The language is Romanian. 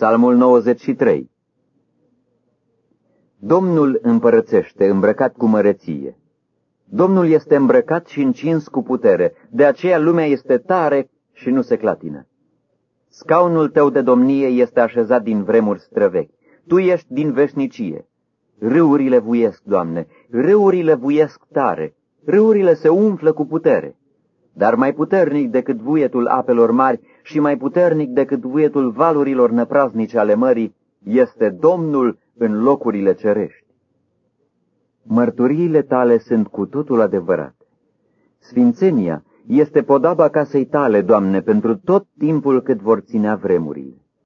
Psalmul 93 Domnul împărățește, îmbrăcat cu măreție. Domnul este îmbrăcat și încins cu putere, de aceea lumea este tare și nu se clatină. Scaunul tău de domnie este așezat din vremuri străvechi. Tu ești din veșnicie. Râurile vuiesc, Doamne, râurile vuiesc tare, râurile se umflă cu putere. Dar mai puternic decât vuietul apelor mari și mai puternic decât vuietul valurilor năpraznice ale mării este Domnul în locurile cerești. Mărturiile tale sunt cu totul adevărate. Sfințenia este podaba casei tale, Doamne, pentru tot timpul cât vor ținea vremurile.